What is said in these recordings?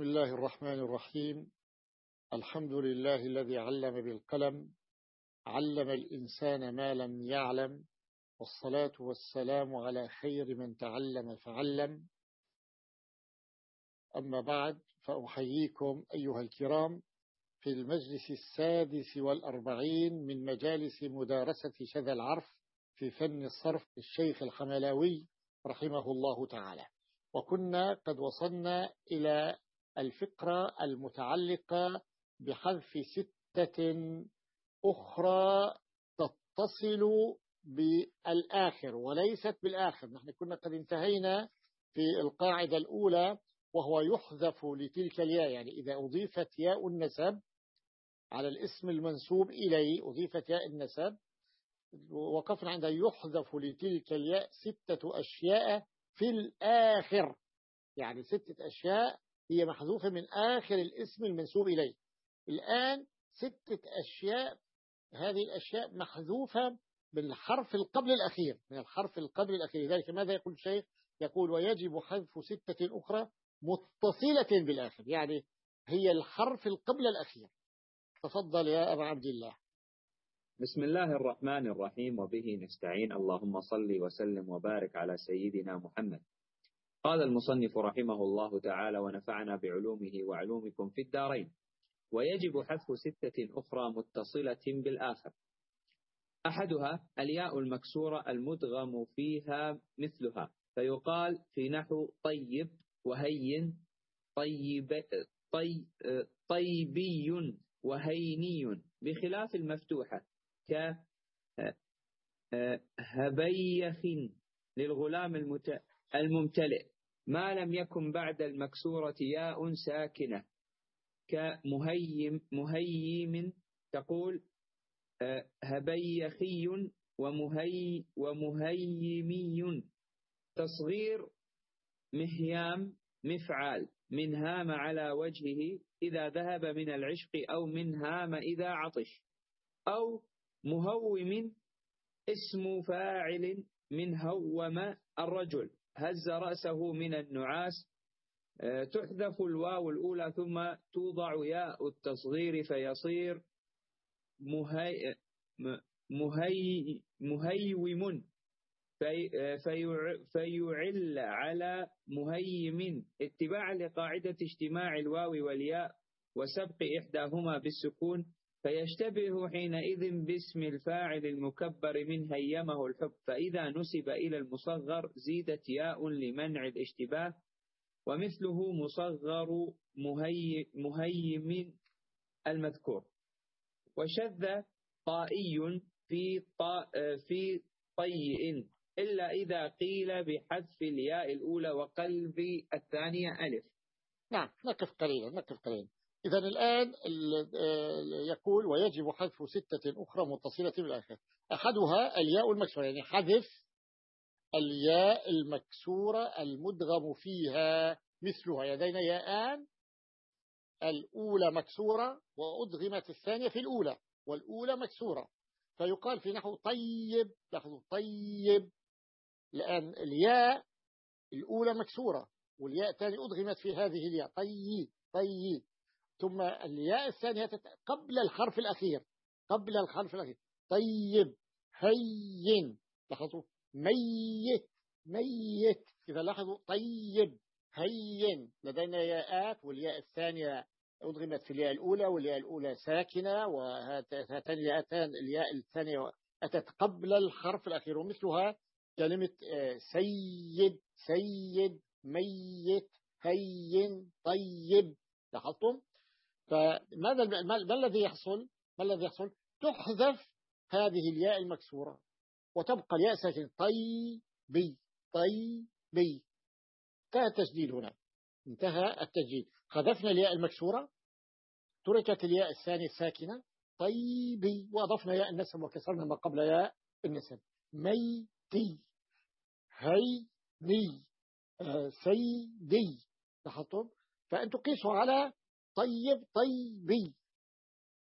بسم الله الرحمن الرحيم. الحمد لله الذي علم بالقلم علم الإنسان ما لم يعلم والصلاة والسلام على خير من تعلم فعلم. أما بعد فأحييكم أيها الكرام في المجلس السادس والأربعين من مجالس مدارسة شذا العرف في فن الصرف الشيخ الحملاوي رحمه الله تعالى. وكنا قد وصلنا إلى الفقرة المتعلقة بحذف ستة أخرى تتصل بالآخر وليست بالآخر. نحن كنا قد انتهينا في القاعدة الأولى وهو يحذف لتلك الياء يعني إذا أضيفت ياء النسب على الاسم المنسوب إليه أضيفت ياء النسب وقفنا عند يحذف لتلك الياء ستة أشياء في الآخر. يعني ستة أشياء هي محذوفة من آخر الاسم المنسوب إليه. الآن ستة أشياء هذه الأشياء محذوفة بالحرف القبل الأخير من الحرف القبل الأخير. لذلك ماذا يقول الشيخ؟ يقول ويجب حذف ستة أخرى متصلة بالآخر. يعني هي الحرف القبل الأخير. تفضل يا أبا عبد الله. بسم الله الرحمن الرحيم وبه نستعين. اللهم صل وسلم وبارك على سيدنا محمد. قال المصنف رحمه الله تعالى ونفعنا بعلومه وعلومكم في الدارين ويجب حذف ستة أخرى متصلة بالآخر. أحدها الياء المكسورة المدغم فيها مثلها فيقال في نحو طيب وهين طيب طي طيبي وهيني بخلاف المفتوحة كهبيخ للغلام الممتلئ. ما لم يكن بعد المكسورة ياء ساكنة. كمهيم مهيم تقول هبيخي ومهي ومهيمي. تصغير مهيام مفعال من هام على وجهه إذا ذهب من العشق أو من هام إذا عطش. أو مهوم اسم فاعل من هوم الرجل. هز رأسه من النعاس آه، تحذف الواو الأولى ثم توضع ياء التصغير فيصير مهي مهي مهيوم في فيعل على مهيم. اتباعا لقاعدة اجتماع الواو والياء وسبق إحداهما بالسكون. فيشتبه حينئذ باسم الفاعل المكبر من هيمه الحب فإذا نسب إلى المصغر زيدت ياء لمنع الاشتباه ومثله مصغر مهي مهيم المذكور. وشذ طائي في طا في طيء إلا إذا قيل بحذف الياء الأولى وقلب الثانية ألف. نعم نقف قليلا نقف قليلا. إذا الآن يقول ويجب حذف ستة أخرى متصلة بالآخر. أحدها الياء المكسورة يعني حذف الياء المكسورة المدغم فيها مثلها. يدينا ياءان الأولى مكسورة وأدغمت الثانية في الأولى والأولى مكسورة. فيقال في نحو طيب لاحظوا طيب لأن الياء الأولى مكسورة والياء الثانية أدغمت في هذه الياء. طيب طيب. ثم الياء الثانية قبل الحرف الأخير قبل الحرف الأخير. طيب هين. لاحظوا؟ ميت ميت. إذا لاحظوا طيب هين. لدينا ياءات والياء الثانية أضغمت في الياء الأولى والياء الأولى ساكنة وهاتان الياءتان الياء الثانية أتت قبل الحرف الأخير ومثلها كلمة آه، سيد سيد ميت هين طيب. لاحظتم؟ فماذا ما الذي يحصل؟ ما الذي يحصل؟ تحذف هذه الياء المكسورة وتبقى الياء ساكنة. طي بي طي بي انتهى التسجيل هنا. انتهى التسجيل. حذفنا الياء المكسورة. تركت الياء الثانية الساكنة. طيبي. وأضفنا ياء النسب وكسرنا ما قبل ياء النسب. ميتي. هيني. آه سيدي. لاحظتم؟ فأنتم قيسوا على طيب طيبي.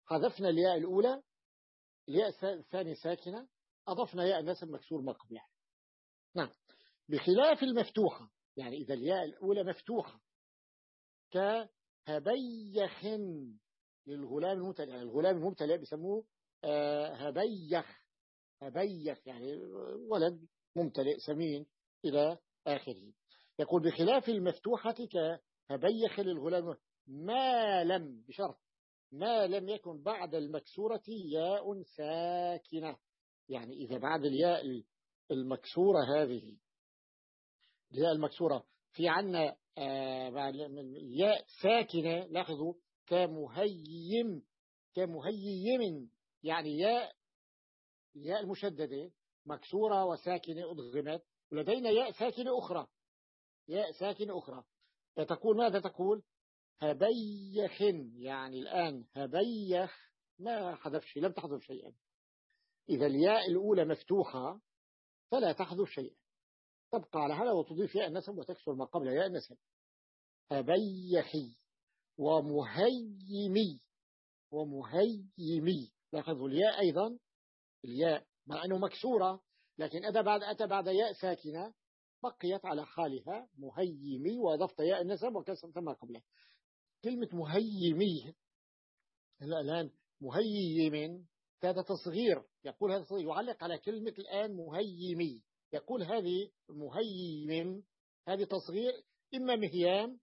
حذفنا الياء الأولى الياء الثانية ساكنة أضفنا ياء النسب مكسور ما قبلها نعم. بخلاف المفتوحة يعني إذا الياء الأولى مفتوحة هبيخ للغلام الممتلئ يعني الغلام الممتلئ بيسموه آه، هبيخ هبيخ يعني ولد ممتلئ سمين إلى آخره. يقول بخلاف المفتوحة كهبيخ للغلام ما لم بشرط ما لم يكن بعد المكسورة ياء ساكنة. يعني إذا بعد الياء المكسورة هذه الياء المكسورة في عنا آه، ياء ساكنة لاحظوا كمهيم كمهيم يعني ياء الياء المشددة مكسورة وساكنة أضغمت ولدينا ياء ساكنة أخرى ياء ساكنة أخرى. فتقول ماذا تقول؟ هبيخ يعني الآن هبيخ ما حذف شيء لم تحذف شيئا. إذا الياء الأولى مفتوحة فلا تحذف شيئا. تبقى على هذا وتضيف ياء النسب وتكسر ما قبل ياء النسب. هبيخي ومهيمي ومهيمي. لاحظوا الياء أيضا الياء مع أنه مكسورة لكن أتى بعد أتى بعد ياء ساكنة بقيت على حالها مهيمي وأضفت ياء النسب وكسرت ما قبله. كلمة مهيمي الآن مهيم هذا تصغير يقول هذا تصغير يعلق على كلمة الآن مهيمي. يقول هذه مهيم هذه تصغير إما مهيام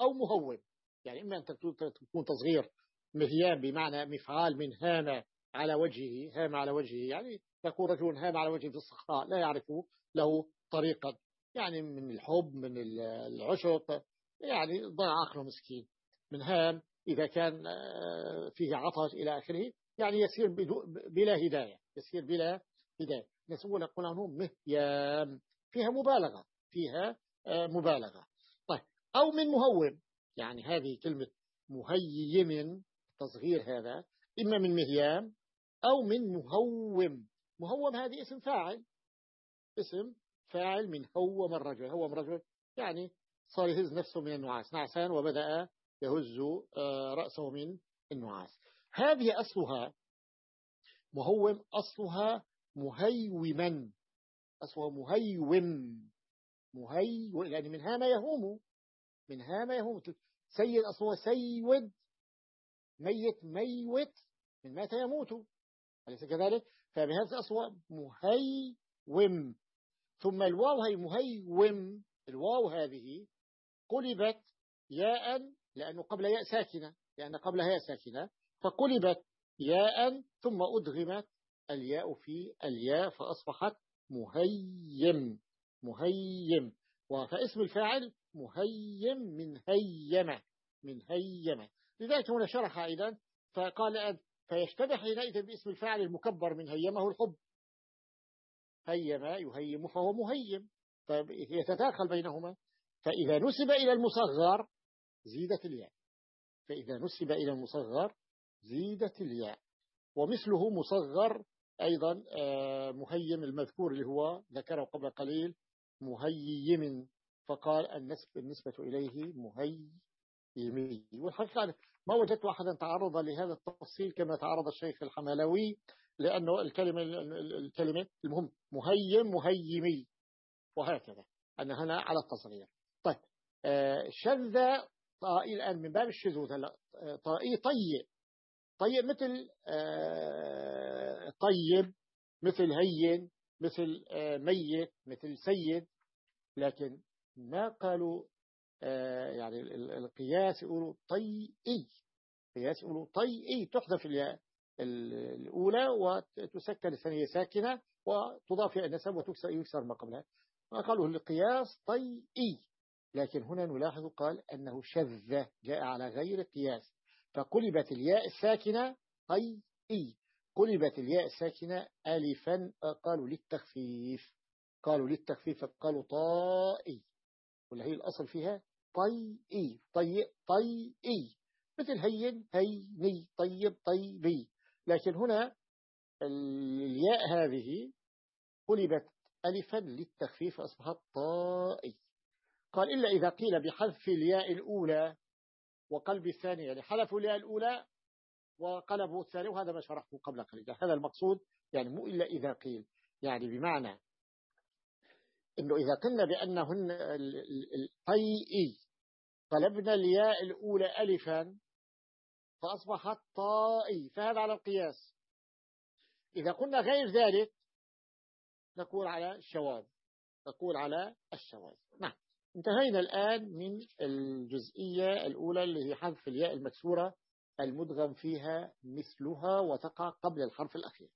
أو مهوم يعني إما أن تكون تصغير مهيام بمعنى مفعال من هام على وجهه هام على وجهه. يعني يكون رجل هام على وجهه في الصحراء لا يعرف له طريقا. يعني من الحب من العشق يعني ضاع عقله مسكين. من هام إذا كان آه، فيه عطش إلى آخره يعني يسير بلا هداية يسير بلا هداية. نسوي نقول مهيام فيها مبالغة فيها آه، مبالغة. طيب أو من مهوم يعني هذه كلمة مهيم تصغير هذا إما من مهيام أو من مهوم. مهوم هذه اسم فاعل اسم فاعل من هوم الرجل. هوم الرجل يعني صار يهز نفسه من النعاس. نعسان وبدأ يهز آه، رأسه من النعاس. هذه أصلها مهوم أصلها مهيوما. أصلها مهيوم. مهي يعني من هام يهوم. من هام يهوم. سيد أصلها سيود. ميت ميوت. من مات يموت. أليس كذلك؟ فبهذا أصوى مهيوم. ثم الواو هي مهيوم. الواو هذه قلبت ياء لأنه قبل ياء ساكنة لأن قبلها ياء ساكنة فقلبت ياء ثم أدغمت الياء في الياء فأصبحت مهيم مهيم. فاسم الفاعل مهيم من هيمة من هيمة لذلك هنا شرح أيضا فقال فيشتبه حينئذ باسم الفاعل المكبر من هيمه الحب. هيم يهيم فهو مهيم. فيتداخل بينهما. فإذا نسب إلى المصغر زيدت الياء. فإذا نسب إلى المصغر زيدت الياء. ومثله مصغر أيضا آه، مهيم المذكور اللي هو ذكره قبل قليل مهيم. فقال النسب النسبة إليه مهيمي والحقيقة ما وجدت أحدا تعرض لهذا التفصيل كما تعرض الشيخ الحملوي لأنه الكلمة الكلمة المهم مهيم مهيمي. وهكذا. أن هنا على التصغير. طيب آه، شذ طائي الآن من باب الشذوذ هلا. آه، طائي طيب. طيب مثل آه، طيب مثل هين مثل آه، ميت مثل سيد. لكن ما قالوا يعني القياس يقولوا طيئي. قياس يقولوا طيئي. تحذف الياء الأولى وتسكن الثانية ساكنة وتضاف إلى النسب وتكسر ما قبلها. قالوا القياس طيئي. لكن هنا نلاحظ قال أنه شذ جاء على غير قياس. فقلبت الياء الساكنة أي إي. قلبت الياء الساكنة ألفا قالوا للتخفيف. قالوا للتخفيف قالوا طائي. ولا هي الأصل فيها؟ طيئي طي طيئي مثل هين هيني طيب طيبي. لكن هنا الياء هذه قلبت ألفا للتخفيف أصبحت طائي. قال إلا إذا قيل بحذف الياء الأولى وقلب الثانية يعني حذفوا الياء الأولى وقلبوا الثانية وهذا ما شرحته قبل قليل. هذا المقصود يعني مو إلا إذا قيل. يعني بمعنى أنه إذا قلنا بأنهن الطيئي قلبنا الياء الأولى ألفا فأصبحت طائي فهذا على القياس. إذا قلنا غير ذلك نقول على الشواذ. نقول على الشواذ. نعم. انتهينا الآن من الجزئية الأولى اللي هي حذف الياء المكسورة المدغم فيها مثلها وتقع قبل الحرف الأخير.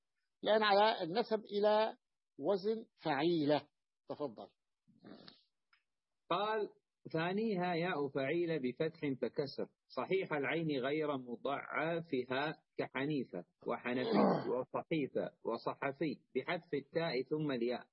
الآن على النسب إلى وزن فعيلة. تفضل. قال ثانيها ياء فعيلة بفتح فكسر. صحيح العين غير مضعفها كحنيفة وحنفي وصحيفة وصحفي بحذف التاء ثم الياء.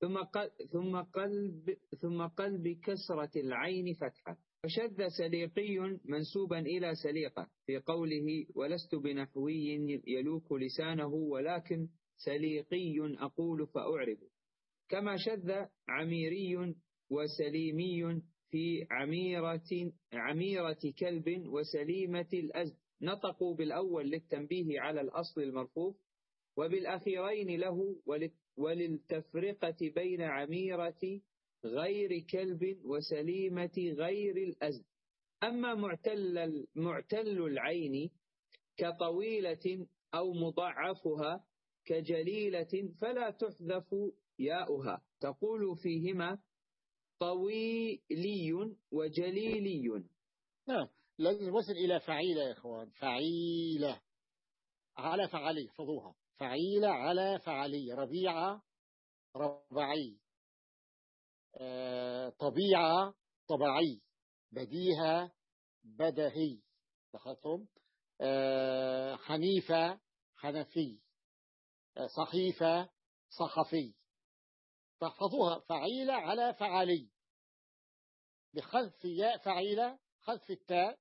ثم قلب ثم قلب ثم قلب كسرة العين فتحة. فشذ سليقي منسوبا إلى سليقة. في قوله ولست بنحوي يلوك لسانه ولكن سليقي أقول فأعرب كما شذ عميري وسليمي في عميرة, عميرة كلب وسليمة الأزد نطقوا بالأول للتنبيه على الأصل المرفوض وبالأخيرين له وللتفرقة بين عميرة غير كلب وسليمة غير الأزد أما معتل, معتل العين كطويلة أو مضعفها كجليلة فلا تحذف ياؤها. تقول فيهما طويلي وجليلي. نعم. لازم وصل إلى فعيلة يا إخوان. فعيلة. على فعلي فضوها. فعيلة على فعلي ربيعة ربعي آه، طبيعة طبعي بديهة بدهي. لاحظتم آه، حنيفة حنفي. آه، صحيفة صحفي. فاحفظوها فعيلة على فعلي. بخذف ياء فعيلة خذف التاء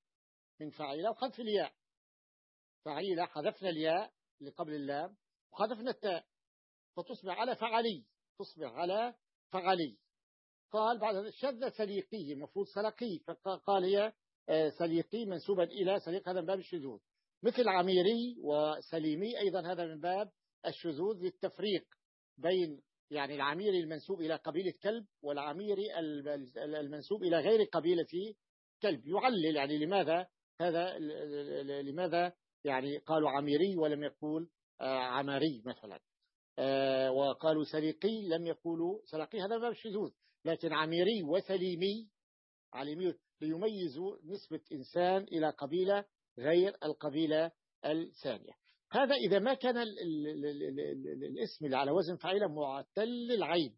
من فعيلة وخذف الياء. فعيلة حذفنا الياء اللي قبل اللام. وحذفنا التاء فتصبح على فعلي تصبح على فعلي. قال بعد شذ سليقي المفروض سلقي فقال هي آه، سليقي منسوبا إلى سليق هذا من باب الشذوذ. مثل عميري وسليمي أيضا هذا من باب الشذوذ للتفريق بين يعني العميري المنسوب إلى قبيلة كلب والعميري المنسوب إلى غير قبيلة كلب. يعلل يعني لماذا هذا لماذا يعني قالوا عميري ولم يقول آه، عماري مثلا. آه، وقالوا سليقي لم يقولوا سلقي هذا باب الشذوذ لكن عميري وسليمي علمي ليميزوا نسبة إنسان إلى قبيلة غير القبيلة الثانية. هذا إذا ما كان ال ال ال ال الاسم اللي على وزن فعيلة معتل العين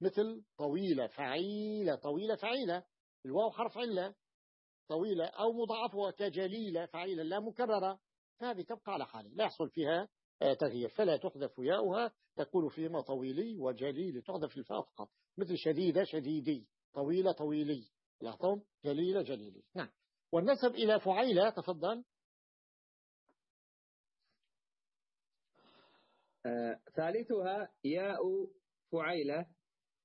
مثل طويلة فعيلة طويلة فعيلة الواو حرف علة طويلة أو مضاعفة كجليلة فعيلة لا مكررة فهذه تبقى على حالها لا يحصل فيها تغيير فلا تحذف ياؤها تقول فيما طويلي وجليل تحذف الفاء فقط مثل شديدة شديدي طويلة طويلي. لاحظتم جليلة جليلي. نعم. والنسب إلى فعيلة تفضل. آه ثالثها ياء فعيلة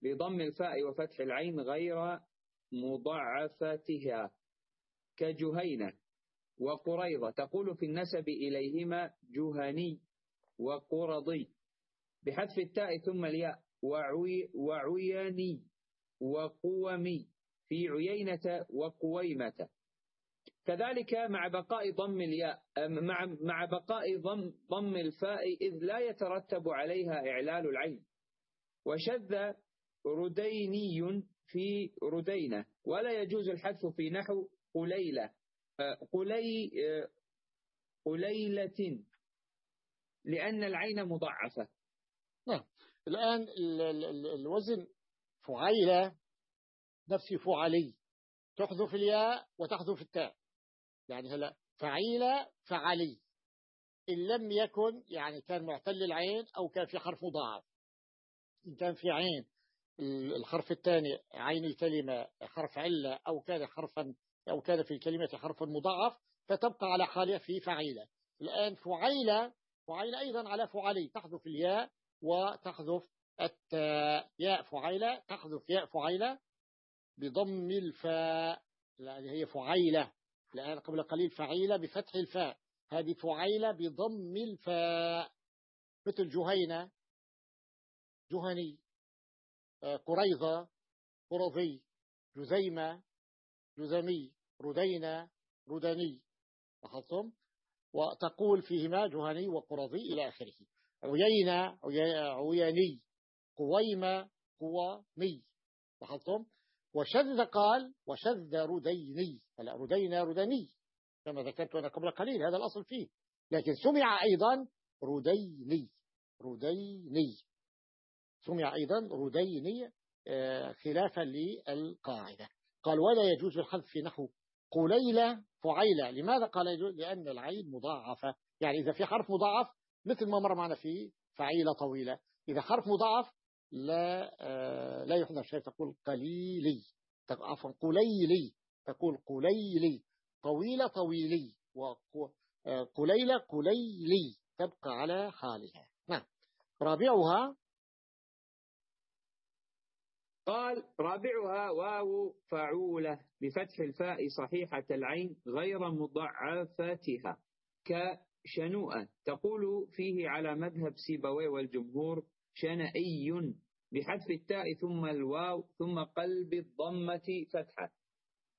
بضم الفاء وفتح العين غير مضعفتها كجهينة وقريضة تقول في النسب إليهما جهني. وقرضي. بحذف التاء ثم الياء. وعوي وعياني وقومي. في عيينة وقويمة. كذلك مع بقاء ضم الياء مع مع بقاء ضم ضم الفاء إذ لا يترتب عليها إعلال العين. وشذ رديني في ردينة. ولا يجوز الحذف في نحو قليلة. قلي قليلة. لأن العين مضعفة نعم. الآن الوزن فعيلة نفسي فعلي. تحذف الياء وتحذف التاء. يعني هلا فعيلة فعلي. إن لم يكن يعني كان معتل العين أو كان في حرف مضاعف. إن كان في عين الحرف الثاني عين الكلمة حرف علة أو كان حرفا أو كان في الكلمة حرف مضاعف فتبقى على حالها في فعيلة. الآن فعيلة فعيلة أيضا على فعلي. تحذف الياء وتحذف التاء ياء فعيلة. تحذف ياء فعيلة بضم الفاء. لأن هي فعيلة. لأن قبل قليل فعيلة بفتح الفاء. هذه فعيلة بضم الفاء. مثل جهينة. جهني. آه، قريظة. قرظي. جزيمة. جزمي. ردينا ردني. لاحظتم؟ وتقول فيهما جهني وقرظي إلى آخره. عيينا عياني قويمة قوامي. لاحظتم؟ وشذ قال وشذ رديني. هلا ردينا ردني كما ذكرت أنا قبل قليل هذا الأصل فيه. لكن سمع أيضا رديني رديني. سمع أيضا رديني آه، خلافا للقاعدة. قال ولا يجوز الحذف في نحو قليلة فعيلة. لماذا قال يجوز لأن العين مضاعفة يعني إذا في حرف مضاعف مثل ما مر معنا في فعيلة طويلة. إذا حرف مضاعف لا آه، لا يحذف شيء. تقول قليلي. عفوا قليلي. تقول قليلي. طويلة طويلي. وقليلة آه، قليلي. تبقى على حالها. نعم. رابعها قال رابعها واو فعولة بفتح الفاء صحيحة العين غير مضعفتها. كشنوءة. تقول فيه على مذهب سيبوي والجمهور شنئي بحذف التاء ثم الواو ثم قلب الضمة فتحة.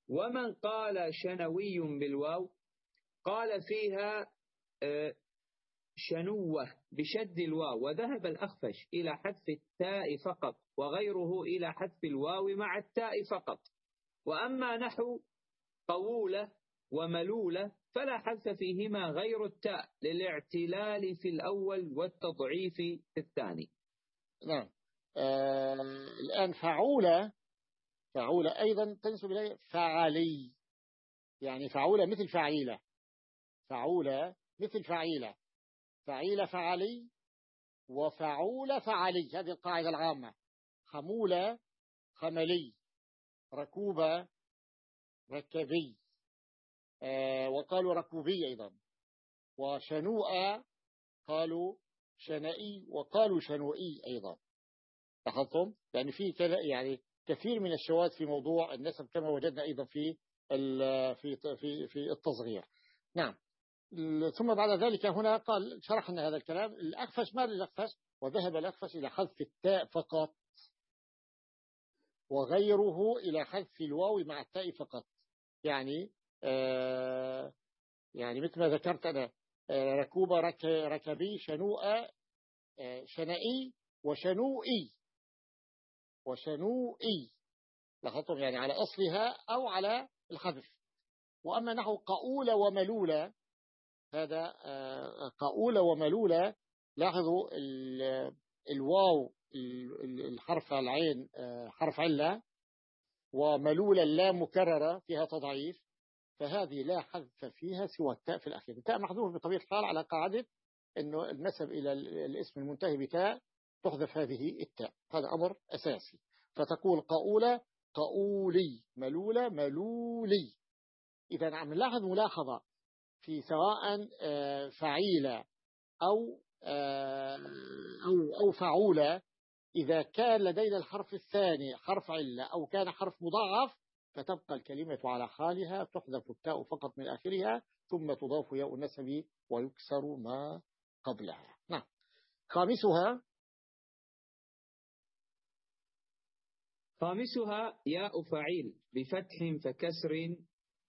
ومن قال شنوي بالواو؟ قال فيها آه، شنوة بشد الواو وذهب الأخفش إلى حذف التاء فقط. وغيره إلى حذف الواو مع التاء فقط. وأما نحو طولة وملولة فلا حذف فيهما غير التاء للاعتلال في الأول والتضعيف في الثاني. نعم. آه الآن فعولة فعولة أيضا تنسب إليه فعلي. يعني فعولة مثل فعيلة فعولة مثل فعيلة فعيل فعلي وفعول فعلي. هذه القاعدة العامة. خمولة خملي ركوبة ركبي. آه وقالوا ركوبي أيضا. وشنوء قالوا شنائي وقالوا شنوئي أيضا. لاحظتم؟ يعني في يعني كثير من الشواذ في موضوع النسب كما وجدنا أيضا في في في في التصغير. نعم. ثم بعد ذلك هنا قال شرحنا هذا الكلام. الأخفش ما للأخفش وذهب الأخفش إلى حذف التاء فقط. وغيره إلى حذف الواو مع التاء فقط. يعني آه يعني مثل ما ذكرت أنا آه ركوبة رك ركبي شنوء آه شنائي وشنوئي. وشنوئي. لاحظتم؟ يعني على أصلها أو على الحذف وأما نحو قؤولة وملولة هذا قؤولة وملولة لاحظوا الواو الحرف العين آه، حرف علة وملولة لا مكررة فيها تضعيف فهذه لا حذف فيها سوى التاء في الأخير. التاء محذوف بطبيعة الحال على قاعدة أنه النسب إلى الاسم المنتهي بتاء تحذف هذه التاء. هذا أمر أساسي. فتقول قؤولة قؤولي ملولة ملولي. إذا عم نلاحظ ملاحظة في سواء آه، فعيلة أو آه، أو أو فعولة إذا كان لدينا الحرف الثاني حرف علة أو كان حرف مضاعف فتبقى الكلمة على حالها تحذف التاء فقط من آخرها ثم تضاف ياء النسب ويكسر ما قبلها. نعم. خامسها خامسها ياء فعيل بفتح فكسر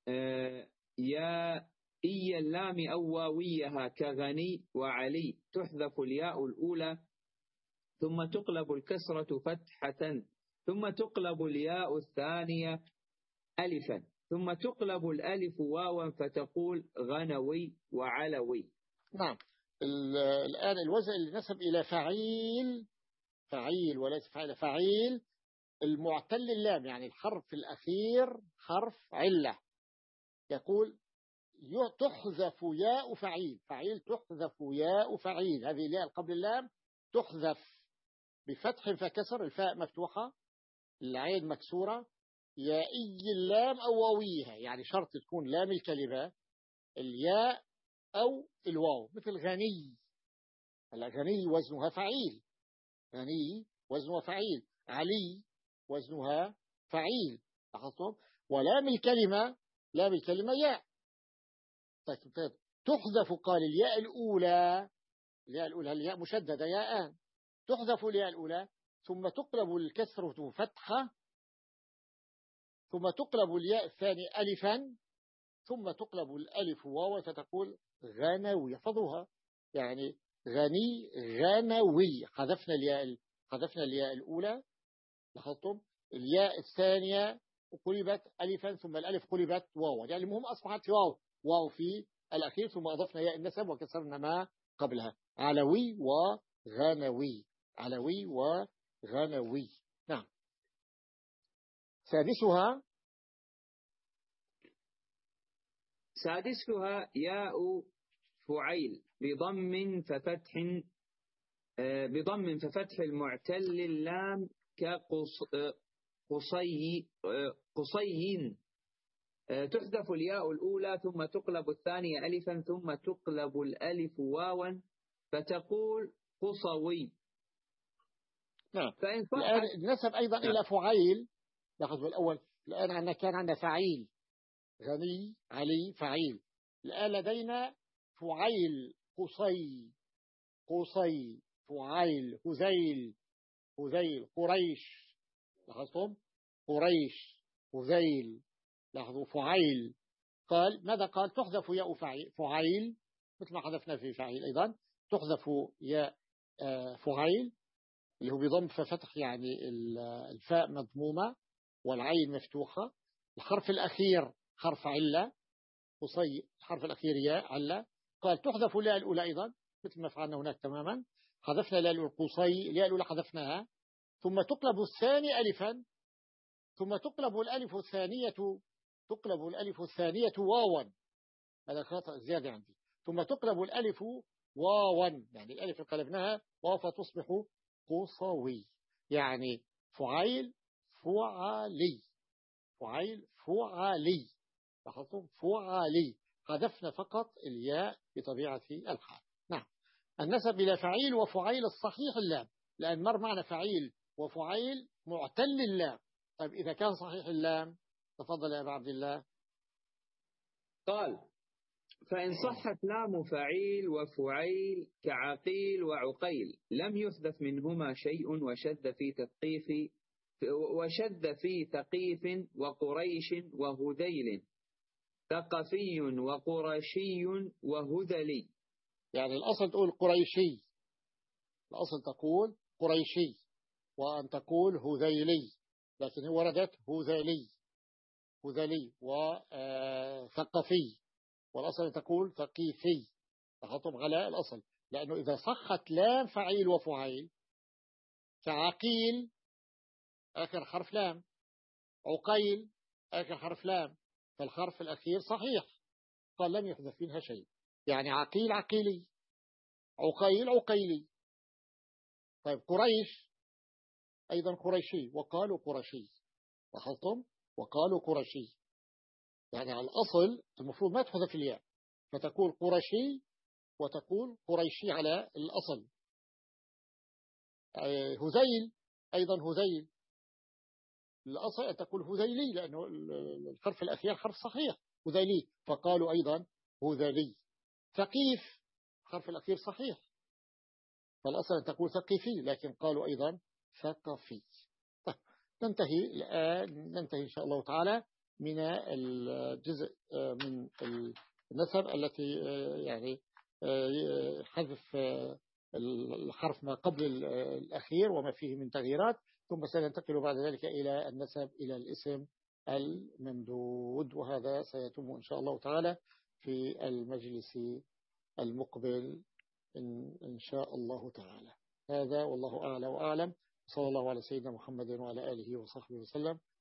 آه، يا إي اللام أو واويها كغني وعلي تحذف الياء الأولى ثم تقلب الكسرة فتحة ثم تقلب الياء الثانية ألفا ثم تقلب الألف واوا فتقول غنوي وعلوي. نعم. الآن الوزن اللي نسب إلى فعيل فعيل وليس فعيل فعيل المعتل اللام يعني الحرف الأخير حرف علة. يقول تحذف ياء فعيل فعيل تحذف ياء فعيل. هذه الياء قبل اللام تحذف. بفتح فكسر الفاء مفتوحة العين مكسورة يائي اللام أو واويها يعني شرط تكون لام الكلمة الياء أو الواو مثل غني. غني وزنها فعيل. غني وزنها فعيل. علي وزنها فعيل. لاحظتم؟ ولام الكلمة لام الكلمة ياء. طيب, طيب. تحذف قال الياء الأولى. الياء الأولى الياء مشددة؟ ياءان. تحذف الياء الأولى ثم تقلب الكسرة فتحة ثم تقلب الياء الثاني ألفا ثم تقلب الألف واو فتقول غنوي احفظوها يعني غني غنوي. حذفنا الياء حذفنا الياء الأولى لاحظتم؟ الياء الثانية قلبت ألفا ثم الألف قلبت واو. يعني المهم أصبحت واو واو في الأخير ثم أضفنا ياء النسب وكسرنا ما قبلها. علوي وغنوي علوي وغنوي نعم. سادسها سادسها ياء فعيل بضم ففتح آه، بضم ففتح المعتل اللام كقصي آه، قصي آه، تحذف الياء الأولى ثم تقلب الثانية ألفا ثم تقلب الألف واوا فتقول قصوي. نعم. الآن نسب أيضا نعم. إلى فعيل. لاحظوا الأول الآن عندنا كان عندنا فعيل. غني علي فعيل. الآن لدينا فعيل قصي. قصي فعيل هزيل هزيل قريش. لاحظتم؟ قريش هزيل لاحظوا؟ فعيل. قال ماذا قال؟ تحذف ياء فعيل مثل ما حذفنا في فعيل أيضا. تحذف ياء آه، فعيل. اللي هو بضم ففتح يعني الفاء مضمومة والعين مفتوحة. الحرف الأخير حرف علة. قصي الحرف الأخير ياء علة. قال تحذف الياء الأولى أيضا مثل ما فعلنا هناك تماما. حذفنا الياء القصي الياء الأولى حذفناها. ثم تقلب الثاني ألفا. ثم تقلب الألف الثانية تقلب الألف الثانية واوا. هذا خطأ زيادة عندي. ثم تقلب الألف واوا. يعني الألف قلبناها واو فتصبح قصوي يعني فعيل فعلي فعيل فعلي لاحظتم؟ فعلي حذفنا فقط الياء بطبيعة الحال. نعم. النسب إلى فعيل وفعيل الصحيح اللام لأن مر معنى فعيل وفعيل معتل اللام. طيب إذا كان صحيح اللام تفضل يا أبا عبد الله. قال فإن صحت لام فعيل وفعيل كعقيل وعقيل لم يحدث منهما شيء وشد في تثقيف وشد في ثقيف وقريش وهذيل ثقفي وقرشي وهذلي. يعني الأصل تقول قريشي الأصل تقول قريشي وأن تقول هذيلي لكن وردت هذيلي هذلي وثقفي والأصل تقول ثقيفي تحطم على الأصل لأنه إذا صحت لام فعيل وفعيل كعقيل آخر حرف لام عقيل آخر حرف لام فالحرف الأخير صحيح قال لم يحذف منها شيء. يعني عقيل عقيلي عقيل عقيلي طيب قريش أيضا قريشي وقالوا قرشي لاحظتم؟ وقالوا قرشي يعني على الأصل المفروض ما تحذف الياء فتقول قرشي وتقول قريشي على الأصل. آه، هزيل أيضا هزيل الأصل أن تقول هذيلي لأنه الحرف الأخير حرف صحيح هذيلي. فقالوا أيضا هذلي ثقيف الحرف الأخير صحيح. فالأصل أن تقول ثقيفي لكن قالوا أيضا ثقفي. طيب ننتهي الآن ننتهي إن شاء الله تعالى. من الجزء من النسب التي يعني حذف الحرف ما قبل الأخير وما فيه من تغييرات ثم سننتقل بعد ذلك إلى النسب إلى الاسم الممدود وهذا سيتم إن شاء الله تعالى في المجلس المقبل إن, شاء الله تعالى. هذا والله أعلى وأعلم. صلى الله على سيدنا محمد وعلى آله وصحبه وسلم.